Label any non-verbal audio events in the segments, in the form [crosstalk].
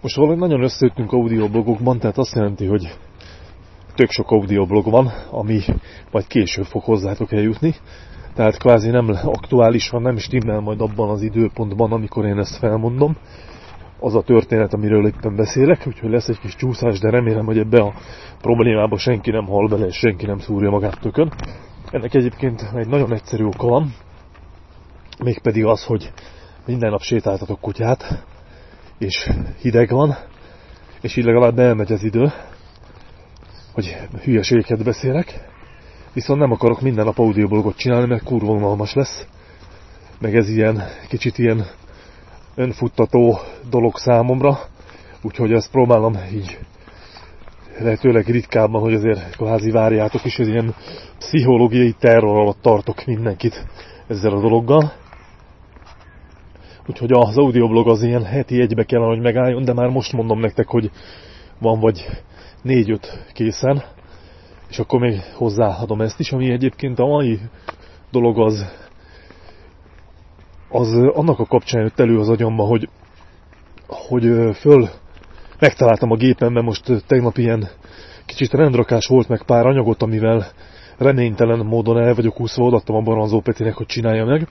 Most valahogy nagyon összeütünk audioblogokban, tehát azt jelenti, hogy tök sok audioblog van, ami majd később fog hozzátok eljutni. Tehát kvázi nem aktuális van, nem stimmel majd abban az időpontban, amikor én ezt felmondom. Az a történet, amiről éppen beszélek, úgyhogy lesz egy kis csúszás, de remélem, hogy ebbe a problémába senki nem hal bele, és senki nem szúrja magát tökön. Ennek egyébként egy nagyon egyszerű oka van, mégpedig az, hogy minden nap sétáltatok kutyát, és hideg van, és így legalább elmegy az idő, hogy hülyeségeket beszélek, viszont nem akarok minden nap audioblogot csinálni, mert kurva unalmas lesz, meg ez ilyen, kicsit ilyen önfuttató dolog számomra, úgyhogy ezt próbálom így lehetőleg ritkábban, hogy azért kvázi várjátok is, hogy ilyen pszichológiai terror alatt tartok mindenkit ezzel a dologgal. Úgyhogy az audioblog az ilyen heti egybe kellene, hogy megálljon, de már most mondom nektek, hogy van vagy négy-öt készen, és akkor még hozzáadom ezt is, ami egyébként a mai dolog az, az annak a kapcsán jött elő az agyamba, hogy, hogy föl megtaláltam a gépemben most tegnap ilyen kicsit rendrakás volt meg pár anyagot, amivel reménytelen módon el vagyok úszva, odaadtam a Baranzó Petinek, hogy csinálja meg.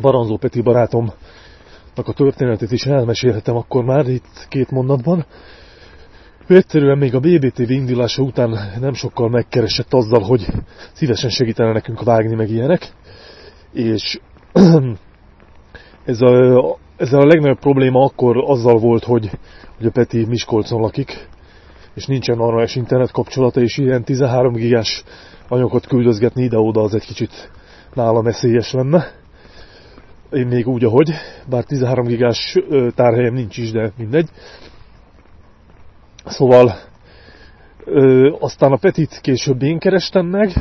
Baranzó Peti barátomnak a történetét is elmesélhetem akkor már itt két mondatban. Ő egyszerűen még a BBTV indulása után nem sokkal megkeresett azzal, hogy szívesen segítene nekünk vágni meg ilyenek. És [clears throat] ez a, ez a legnagyobb probléma akkor azzal volt, hogy, hogy a Peti Miskolcon lakik, és nincsen arra es internet kapcsolata, és ilyen 13 gigás anyagokat küldözgetni ide-oda az egy kicsit nálam eszélyes lenne. Én még úgy, ahogy, bár 13 gigás tárhelyem nincs is, de mindegy. Szóval ö, aztán a Petit később én kerestem meg,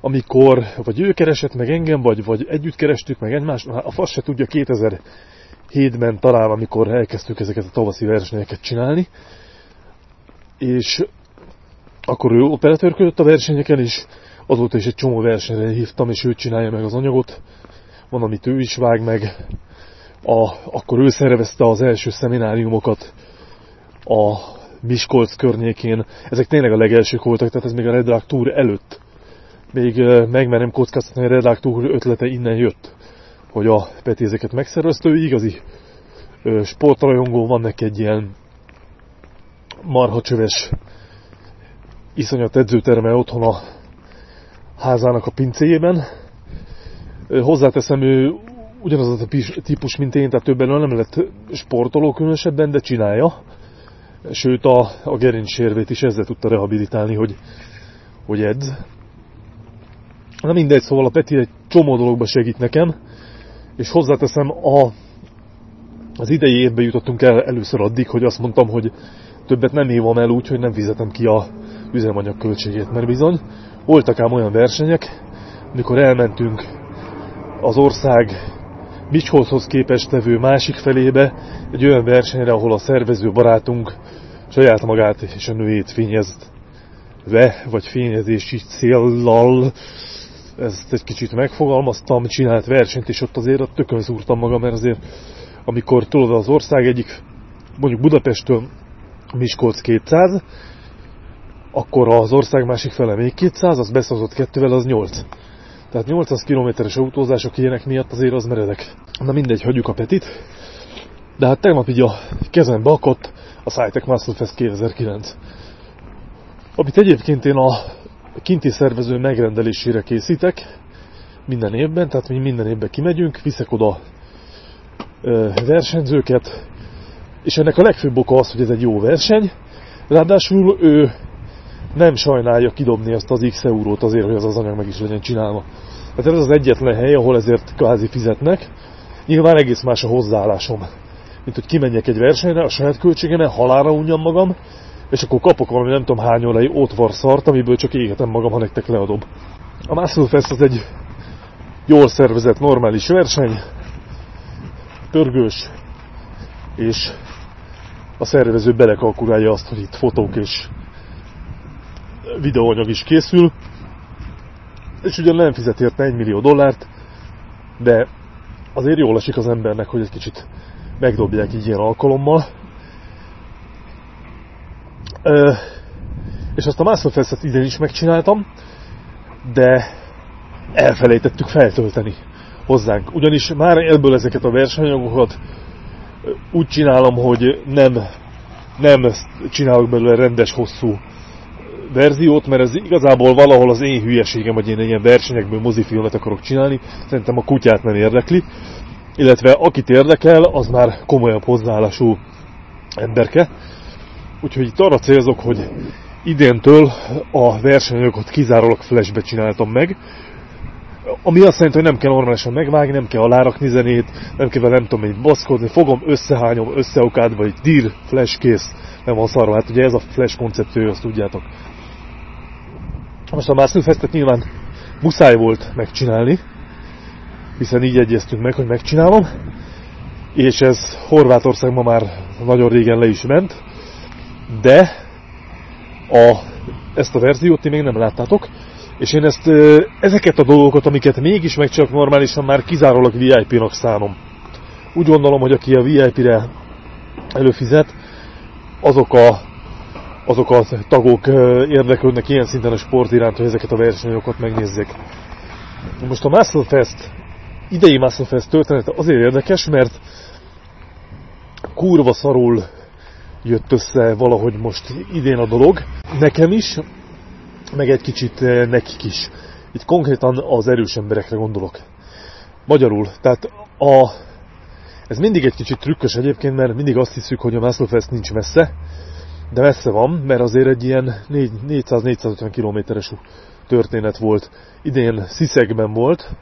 amikor, vagy ő keresett meg engem, vagy, vagy együtt kerestük meg egymást, a fasz se tudja 2007-ben talán, amikor elkezdtük ezeket a tavaszi versenyeket csinálni, és akkor ő operatőrködött a versenyeken, és azóta is egy csomó versenyre hívtam, és ő csinálja meg az anyagot, van, amit ő is vág meg, a, akkor ő szervezte az első szemináriumokat a Miskolc környékén. Ezek tényleg a legelsők voltak, tehát ez még a Red Tour előtt. Még megmerem kockáztatni, hogy a Red Tour ötlete innen jött, hogy a Peti ezeket megszervezte. Ő igazi sportrajongó, van neki egy ilyen marha csöves iszonyat edzőterme otthon a házának a pincéjében. Hozzáteszem, ő ugyanaz a típus, mint én, tehát többen nem lett sportoló különösebben, de csinálja. Sőt, a, a gerincsérvét is ezzel tudta rehabilitálni, hogy, hogy edz. Na mindegy, szóval a Peti egy csomó dologba segít nekem, és hozzáteszem, a, az idei évben jutottunk el először addig, hogy azt mondtam, hogy többet nem hívom el úgy, hogy nem fizetem ki a üzemanyag költségét, mert bizony voltak ám olyan versenyek, amikor elmentünk az ország Miskolchoz képest tevő másik felébe, egy olyan versenyre, ahol a szervező barátunk saját magát és a nőjét fényezve, vagy fényezési céllal, ezt egy kicsit megfogalmaztam, csinált versenyt, és ott azért a tökön szúrtam magam, mert azért amikor tudod az ország egyik, mondjuk Budapesttől Miskolc 200, akkor az ország másik fele még 200, az beszavazott kettővel, az 8. Tehát 800 kilométeres autózások ilyenek miatt azért az meredek. Na mindegy, hagyjuk a Petit. De hát tegnap így a kezembe akott a Cytec Muscle Fest 2009. Amit egyébként én a kinti szervező megrendelésére készítek minden évben, tehát mi minden évben kimegyünk, viszek oda versenyzőket, és ennek a legfőbb oka az, hogy ez egy jó verseny, ráadásul ő nem sajnálja kidobni azt az x eurót azért, hogy az az anyag meg is legyen csinálva. Tehát ez az egyetlen hely, ahol ezért kvázi fizetnek. Nyilván egész más a hozzáállásom. Mint hogy kimenjek egy versenyre, a saját költségemen halára unjam magam, és akkor kapok valami nem tudom hány órai ótvar szart, amiből csak égetem magam, ha nektek leadob. A Muscle Fest az egy jól szervezett, normális verseny, pörgős, és a szervező belekalkulálja azt, hogy itt fotók és videóanyag is készül, és ugyan nem fizet érte 1 millió dollárt, de azért jól esik az embernek, hogy egy kicsit megdobják így ilyen alkalommal. Ö, és azt a Masterfest-et idén is megcsináltam, de elfelejtettük feltölteni hozzánk. Ugyanis már ebből ezeket a versenyanyagokat úgy csinálom, hogy nem, nem csinálok belőle rendes, hosszú verziót, mert ez igazából valahol az én hülyeségem, hogy én ilyen versenyekből mozifilmet akarok csinálni, szerintem a kutyát nem érdekli, illetve akit érdekel, az már komolyabb hozzáállású emberke. Úgyhogy itt arra célzok, hogy idéntől a versenyanyagokat kizárólag flashbe csináltam meg, ami azt jelenti, hogy nem kell normálisan megvágni, nem kell alárakni zenét, nem kell nem tudom hogy baszkodni, fogom, összehányom, összeokádva, vagy dir, flash kész, nem van szarva. Hát ugye ez a flash koncepció, azt tudjátok. Most a Masterfestet nyilván muszáj volt megcsinálni, hiszen így egyeztünk meg, hogy megcsinálom, és ez Horvátországban már nagyon régen le is ment, de a, ezt a verziót ti még nem láttátok, és én ezt, ezeket a dolgokat, amiket mégis meg normálisan már kizárólag VIP-nak szánom. Úgy gondolom, hogy aki a VIP-re előfizet, azok a, azok a tagok érdeklődnek ilyen szinten a sport iránt, hogy ezeket a versenyokat megnézzék. Most a Muscle Fest, idei Muscle Fest története azért érdekes, mert kurva szarul jött össze valahogy most idén a dolog. Nekem is, meg egy kicsit nekik is. Itt konkrétan az erős emberekre gondolok. Magyarul, tehát a, ez mindig egy kicsit trükkös egyébként, mert mindig azt hiszük, hogy a Maslowfest nincs messze, de messze van, mert azért egy ilyen 400-450 kilométeres történet volt. Idén Sziszegben volt,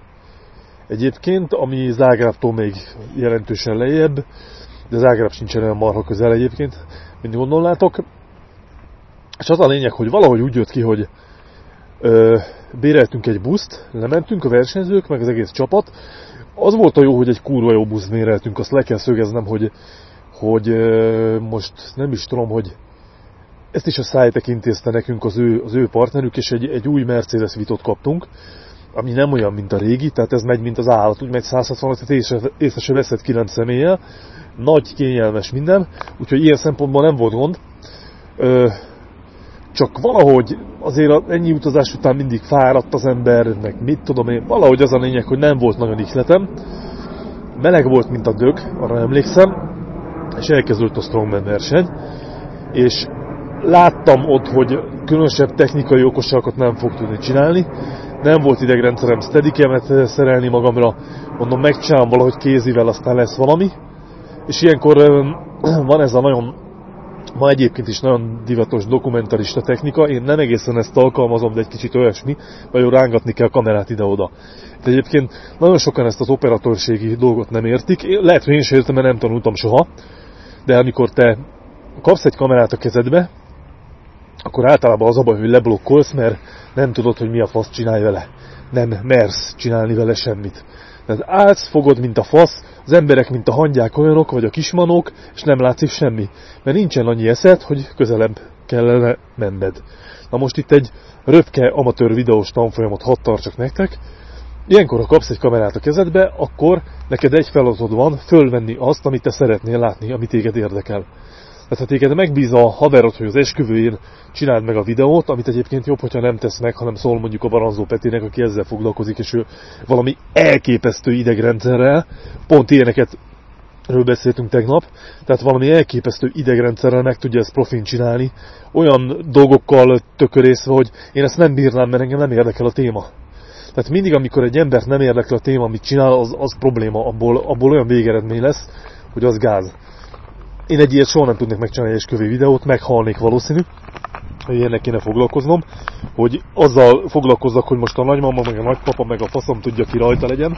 egyébként, ami Zágrábtól még jelentősen lejjebb, de Zágráb sincsen olyan marha közel egyébként, mint gondolnátok. És az a lényeg, hogy valahogy úgy jött ki, hogy ö, béreltünk egy buszt, lementünk a versenyzők, meg az egész csapat. Az volt a jó, hogy egy kurva jó buszt béreltünk, azt le kell szögeznem, hogy, hogy ö, most nem is tudom, hogy ezt is a Szájtek intézte nekünk az ő, az ő partnerük, és egy, egy új Mercedes Vitot kaptunk, ami nem olyan, mint a régi, tehát ez megy, mint az állat, úgy megy 160 et észre, észre se veszed 9 személlyel, nagy, kényelmes minden, úgyhogy ilyen szempontból nem volt gond. Ö, csak valahogy azért ennyi utazás után mindig fáradt az ember, meg mit tudom én, valahogy az a lényeg, hogy nem volt nagyon ihletem. Meleg volt, mint a dög, arra emlékszem, és elkezdődött a Strongman verseny, és láttam ott, hogy különösebb technikai okosságokat nem fog tudni csinálni, nem volt idegrendszerem steadikemet szerelni magamra, mondom, megcsinálom valahogy kézivel, aztán lesz valami, és ilyenkor [clears throat] van ez a nagyon ma egyébként is nagyon divatos dokumentarista technika, én nem egészen ezt alkalmazom, de egy kicsit olyasmi, vagy rángatni kell a kamerát ide-oda. De egyébként nagyon sokan ezt az operatőrségi dolgot nem értik, lehet, hogy én sem értem, mert nem tanultam soha, de amikor te kapsz egy kamerát a kezedbe, akkor általában az a baj, hogy leblokkolsz, mert nem tudod, hogy mi a fasz csinálj vele. Nem mersz csinálni vele semmit. Tehát állsz, fogod, mint a fasz, az emberek, mint a hangyák olyanok, vagy a kismanók, és nem látszik semmi. Mert nincsen annyi eszed, hogy közelebb kellene menned. Na most itt egy röpke amatőr videós tanfolyamot hadd tartsak nektek. Ilyenkor, ha kapsz egy kamerát a kezedbe, akkor neked egy feladatod van, fölvenni azt, amit te szeretnél látni, amit téged érdekel. Tehát ha téged megbíz a haverod, hogy az esküvőjén csináld meg a videót, amit egyébként jobb, hogyha nem tesz meg, hanem szól mondjuk a Baranzó Petinek, aki ezzel foglalkozik, és ő valami elképesztő idegrendszerrel, pont ilyeneket ről beszéltünk tegnap, tehát valami elképesztő idegrendszerrel meg tudja ezt profin csinálni, olyan dolgokkal tökörészve, hogy én ezt nem bírnám, mert engem nem érdekel a téma. Tehát mindig, amikor egy embert nem érdekel a téma, amit csinál, az, az probléma, abból, abból olyan végeredmény lesz, hogy az gáz. Én egy ilyet soha nem tudnék megcsinálni egy kövé videót, meghalnék valószínű, hogy ilyenek kéne foglalkoznom, hogy azzal foglalkozzak, hogy most a nagymama, meg a nagypapa, meg a faszom tudja ki rajta legyen,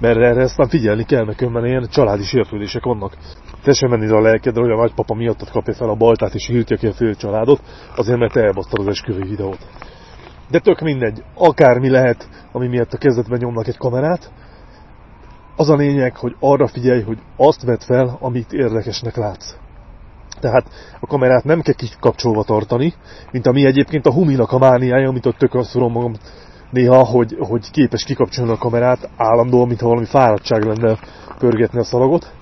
mert erre aztán figyelni kell, mert különben ilyen családi sértődések vannak. Te sem menni a lelkedre, hogy a nagypapa miattad kapja fel a baltát és írtja ki a fő családot, azért mert elbasztad az esküvő videót. De tök mindegy, akármi lehet, ami miatt a kezdetben nyomnak egy kamerát, az a lényeg, hogy arra figyelj, hogy azt vedd fel, amit érdekesnek látsz. Tehát a kamerát nem kell kikapcsolva tartani, mint ami egyébként a huminak a mániája, amit ott tök azt magam néha, hogy, hogy képes kikapcsolni a kamerát állandóan, mintha valami fáradtság lenne pörgetni a szalagot.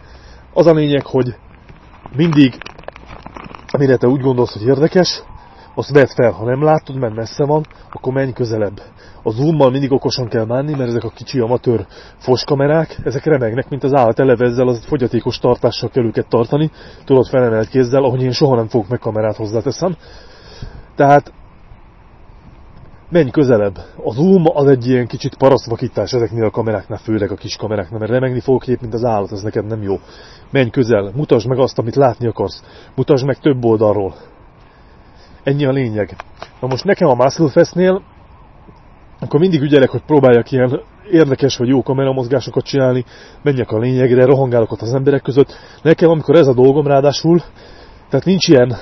Az a lényeg, hogy mindig, amire te úgy gondolsz, hogy érdekes, azt vedd fel, ha nem látod, mert messze van, akkor menj közelebb. A zoommal mindig okosan kell menni, mert ezek a kicsi amatőr foskamerák, ezek remegnek, mint az állat eleve ezzel az fogyatékos tartással kell őket tartani, tudod felemelt kézzel, ahogy én soha nem fogok meg kamerát hozzáteszem. Tehát menj közelebb. A zoom az egy ilyen kicsit parasztvakítás ezeknél a kameráknál, főleg a kis kameráknál, mert remegni fogok kép, mint az állat, ez neked nem jó. Menj közel, mutasd meg azt, amit látni akarsz. Mutasd meg több oldalról. Ennyi a lényeg. Na most nekem a Muscle Festnél, akkor mindig ügyelek, hogy próbáljak ilyen érdekes vagy jó kameramozgásokat csinálni, menjek a lényegre, rohangálok ott az emberek között. Nekem, amikor ez a dolgom ráadásul, tehát nincs ilyen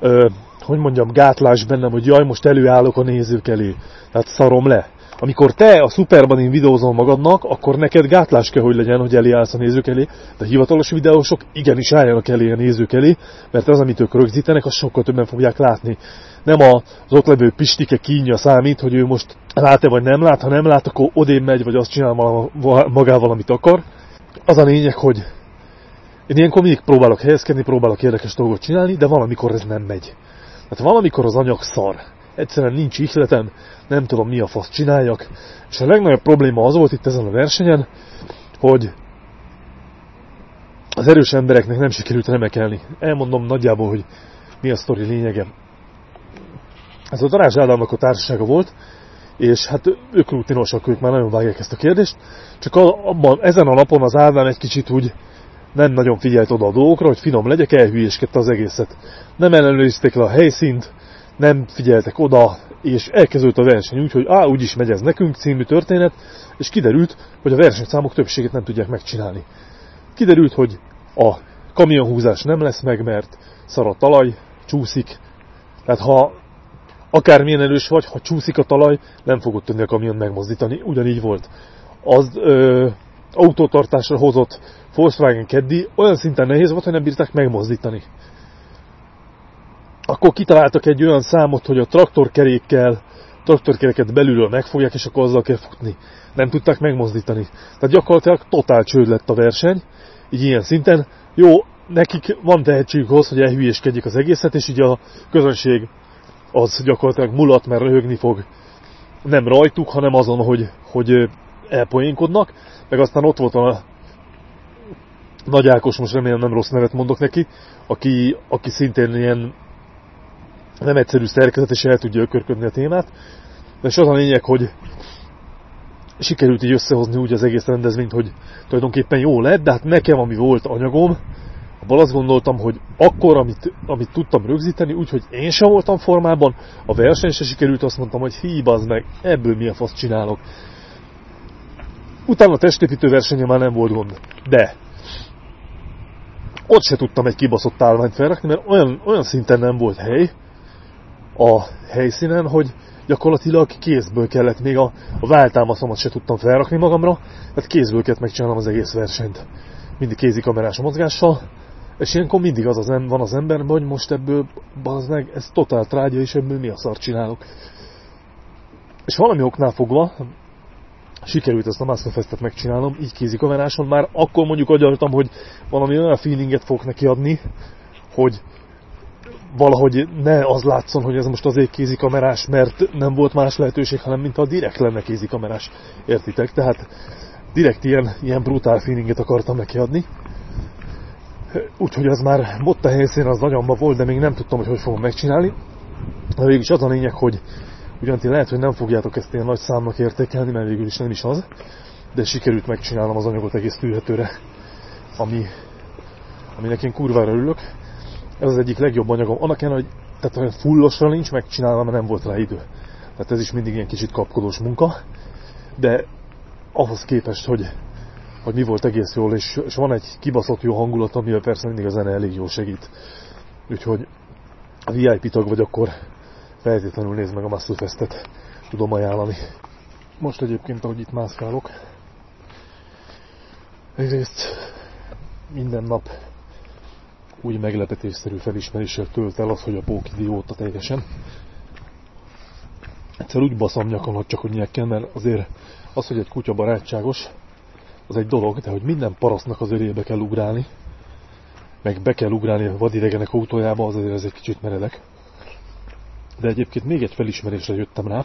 ö, hogy mondjam, gátlás bennem, hogy jaj, most előállok a nézők elé. Tehát szarom le. Amikor te a szuperban én videózol magadnak, akkor neked gátlás kell, hogy legyen, hogy eléállsz a nézők elé, de hivatalos videósok igenis álljanak elé a nézők elé, mert az, amit ők rögzítenek, azt sokkal többen fogják látni. Nem az ott levő pistike kínja számít, hogy ő most lát-e vagy nem lát, ha nem lát, akkor odén megy, vagy azt csinál magával, amit akar. Az a lényeg, hogy én ilyenkor mindig próbálok helyezkedni, próbálok érdekes dolgot csinálni, de valamikor ez nem megy. Hát valamikor az anyag szar. Egyszerűen nincs ihletem, nem tudom mi a fasz csináljak. És a legnagyobb probléma az volt itt ezen a versenyen, hogy az erős embereknek nem sikerült remekelni. Elmondom nagyjából, hogy mi a sztori lényege. Ez a Darázs Ádámnak a társasága volt, és hát ők rutinosak, ők már nagyon vágják ezt a kérdést, csak abban, ezen a napon az Ádám egy kicsit úgy nem nagyon figyelt oda a dolgokra, hogy finom legyek, elhülyéskedte az egészet. Nem ellenőrizték le a helyszínt, nem figyeltek oda, és elkezdődött a verseny úgy, hogy á, úgyis megy ez nekünk című történet, és kiderült, hogy a versenyszámok többségét nem tudják megcsinálni. Kiderült, hogy a kamionhúzás nem lesz meg, mert szar a talaj, csúszik, tehát ha akármilyen erős vagy, ha csúszik a talaj, nem fogod tudni a kamion megmozdítani. Ugyanígy volt. Az ö, autótartásra hozott Volkswagen Keddi olyan szinten nehéz volt, hogy nem bírták megmozdítani. Akkor kitaláltak egy olyan számot, hogy a traktorkerékkel, traktorkereket belülről megfogják, és akkor azzal kell futni. Nem tudták megmozdítani. Tehát gyakorlatilag totál csőd lett a verseny, így ilyen szinten. Jó, nekik van tehetségük ahhoz, hogy elhülyéskedjék az egészet, és így a közönség az gyakorlatilag mulat, mert röhögni fog nem rajtuk, hanem azon, hogy, hogy elpoénkodnak. Meg aztán ott volt a nagy Ákos, most remélem nem rossz nevet mondok neki, aki, aki szintén ilyen nem egyszerű szerkezet, és el tudja ökörködni a témát. De és az a lényeg, hogy sikerült így összehozni úgy az egész rendezvényt, hogy tulajdonképpen jó lett, de hát nekem, ami volt anyagom, abban azt gondoltam, hogy akkor, amit, amit tudtam rögzíteni, úgyhogy én sem voltam formában, a verseny se sikerült, azt mondtam, hogy híbazd meg, ebből mi a fasz csinálok. Utána a testépítő versenye már nem volt gond. De ott se tudtam egy kibaszott állványt felrakni, mert olyan, olyan szinten nem volt hely a helyszínen, hogy gyakorlatilag kézből kellett, még a, a váltámaszomat se tudtam felrakni magamra, tehát kézből kellett megcsinálnom az egész versenyt. Mindig kézikamerás mozgással, és ilyenkor mindig az, az em, van az emberben, hogy most ebből, bazd meg, ez totál trágya, és ebből mi a szar csinálok. És valami oknál fogva, sikerült ezt a Masterfestet megcsinálnom, így kézikameráson, már akkor mondjuk agyaltam, hogy valami olyan feelinget fogok neki adni, hogy valahogy ne az látszon, hogy ez most azért kézikamerás, mert nem volt más lehetőség, hanem mint a direkt lenne kézikamerás. Értitek? Tehát direkt ilyen, ilyen brutál feelinget akartam neki adni. Úgyhogy az már ott a helyszín az nagyomba volt, de még nem tudtam, hogy hogy fogom megcsinálni. De végülis az a lényeg, hogy Ugyan lehet, hogy nem fogjátok ezt ilyen nagy számnak értékelni, mert végül is nem is az, de sikerült megcsinálnom az anyagot egész tűrhetőre, ami, aminek én kurvára örülök. Ez az egyik legjobb anyagom. Annak ellenére, hogy tehát olyan fullosra nincs megcsinálva, mert nem volt rá idő. Tehát ez is mindig ilyen kicsit kapkodós munka, de ahhoz képest, hogy, hogy mi volt egész jól, és, és van egy kibaszott jó hangulat, amivel persze mindig a zene elég jól segít. Úgyhogy a VIP tag vagy, akkor feltétlenül nézd meg a Festet, tudom ajánlani. Most egyébként, ahogy itt mászkálok, egyrészt minden nap úgy meglepetésszerű felismeréssel tölt el az, hogy a pók idióta teljesen. Egyszer úgy baszom nyakamat csak, hogy kell, mert azért az, hogy egy kutya barátságos, az egy dolog, de hogy minden parasztnak az örébe kell ugrálni, meg be kell ugrálni a vadidegenek autójába, az azért ez egy kicsit meredek. De egyébként még egy felismerésre jöttem rá.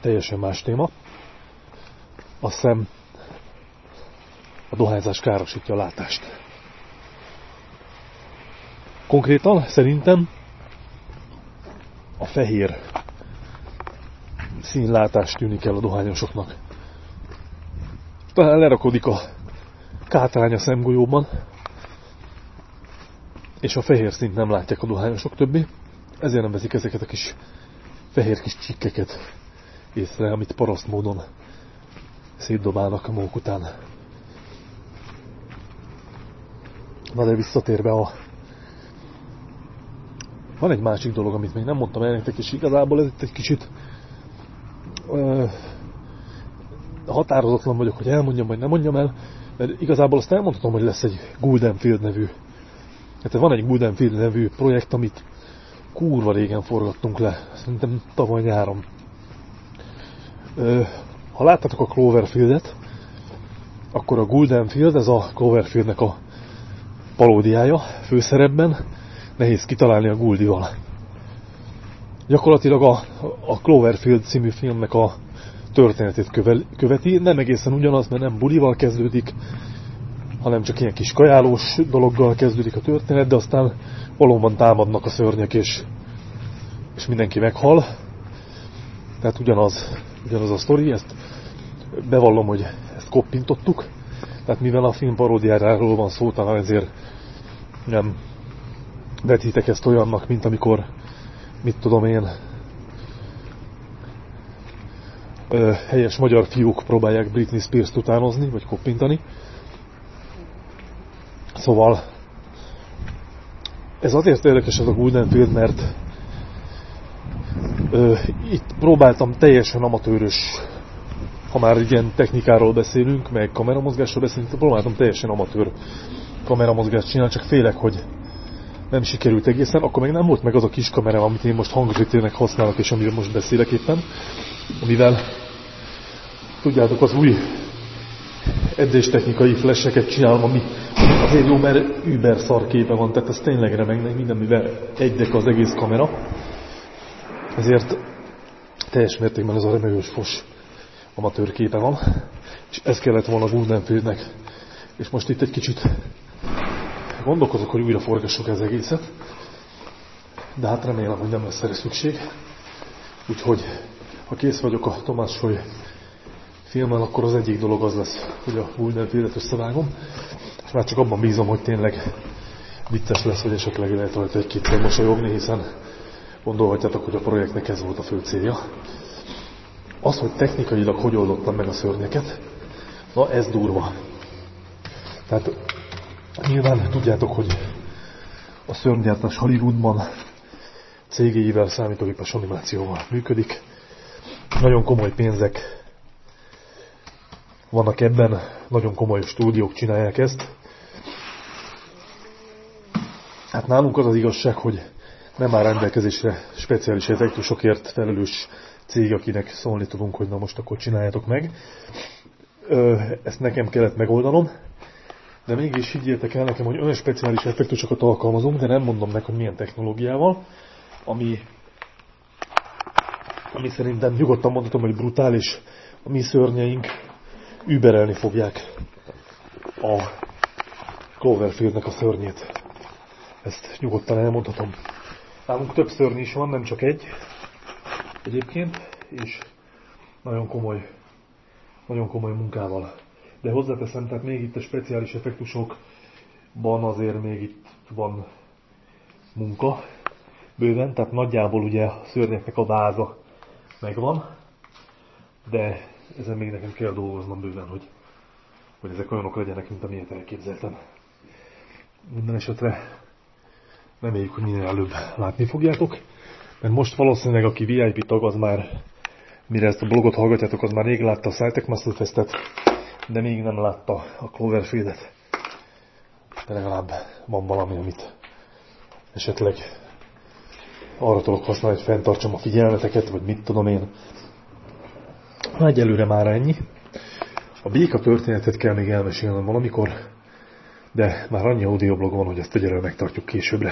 Teljesen más téma. Azt hiszem a dohányzás károsítja a látást. Konkrétan szerintem a fehér színlátás tűnik el a dohányosoknak. Talán lerakodik a kátrány a szemgolyóban, és a fehér szint nem látják a dohányosok többé, ezért nem veszik ezeket a kis fehér kis csikkeket észre, amit paraszt módon szétdobálnak a mók után. Na de visszatérve a... Van egy másik dolog, amit még nem mondtam el nektek, és igazából ez itt egy kicsit ö, határozatlan vagyok, hogy elmondjam, vagy nem mondjam el, mert igazából azt elmondhatom, hogy lesz egy Guldenfield nevű Hát van egy Guldenfield nevű projekt, amit kurva régen forgattunk le, szerintem tavaly nyáron. Ha láttátok a Cloverfieldet, akkor a Guldenfield, ez a Cloverfieldnek a paródiája főszerepben, nehéz kitalálni a Guldival. Gyakorlatilag a, a Cloverfield című filmnek a történetét követi, nem egészen ugyanaz, mert nem bulival kezdődik, hanem csak ilyen kis kajálós dologgal kezdődik a történet, de aztán valóban támadnak a szörnyek, és, és mindenki meghal. Tehát ugyanaz, ugyanaz a sztori, ezt bevallom, hogy ezt koppintottuk. Tehát mivel a film paródiájáról van szó, talán ezért nem vetítek ezt olyannak, mint amikor, mit tudom én, helyes magyar fiúk próbálják Britney Spears-t utánozni, vagy koppintani. Szóval ez azért érdekes ez a Golden Field, mert ö, itt próbáltam teljesen amatőrös, ha már ilyen technikáról beszélünk, meg kameramozgásról beszélünk, próbáltam teljesen amatőr kameramozgást csinálni, csak félek, hogy nem sikerült egészen, akkor meg nem volt meg az a kis kamera, amit én most hangosítőnek használok, és amiről most beszélek éppen, amivel tudjátok, az új edzéstechnikai flasheket csinálom, ami azért jó, mert über szar képe van, tehát ez tényleg remeg, minden, mivel egyek az egész kamera. Ezért teljes mértékben ez a remegős fos amatőr képe van, és ez kellett volna Gundenfieldnek. És most itt egy kicsit gondolkozok, hogy újra forgassuk ez egészet, de hát remélem, hogy nem lesz erre szükség. Úgyhogy, ha kész vagyok a Tomás Soly filmmel, akkor az egyik dolog az lesz, hogy a Wilderfieldet összevágom, és már csak abban bízom, hogy tényleg vicces lesz, hogy esetleg lehet rajta egy-két mosolyogni, hiszen gondolhatjátok, hogy a projektnek ez volt a fő célja. Az, hogy technikailag hogy oldottam meg a szörnyeket, na ez durva. Tehát nyilván tudjátok, hogy a szörnygyártás Hollywoodban cégéivel számítógépes animációval működik. Nagyon komoly pénzek vannak ebben, nagyon komoly stúdiók csinálják ezt. Hát nálunk az az igazság, hogy nem áll rendelkezésre speciális effektusokért felelős cég, akinek szólni tudunk, hogy na most akkor csináljátok meg. Ezt nekem kellett megoldanom, de mégis higgyétek el nekem, hogy olyan speciális effektusokat alkalmazunk, de nem mondom meg, hogy milyen technológiával, ami, ami szerintem nyugodtan mondhatom, hogy brutális a mi szörnyeink überelni fogják a Cloverfieldnek a szörnyét. Ezt nyugodtan elmondhatom. Nálunk több szörny is van, nem csak egy egyébként, és nagyon komoly, nagyon komoly munkával. De hozzáteszem, tehát még itt a speciális effektusokban azért még itt van munka bőven, tehát nagyjából ugye a szörnyeknek a váza megvan, de ezen még nekem kell dolgoznom bőven, hogy, hogy ezek olyanok legyenek, mint amilyet elképzeltem. Minden esetre reméljük, hogy minél előbb látni fogjátok, mert most valószínűleg aki VIP tag, az már, mire ezt a blogot hallgatjátok, az már rég látta a Cytec Master Festet, de még nem látta a Cloverfield-et. De legalább van valami, amit esetleg arra tudok használni, hogy fenntartsam a figyelmeteket, vagy mit tudom én, Na, egyelőre már ennyi. A béka történetet kell még elmesélnem valamikor. de már annyi audioblog van, hogy ezt egyelőre megtartjuk későbbre.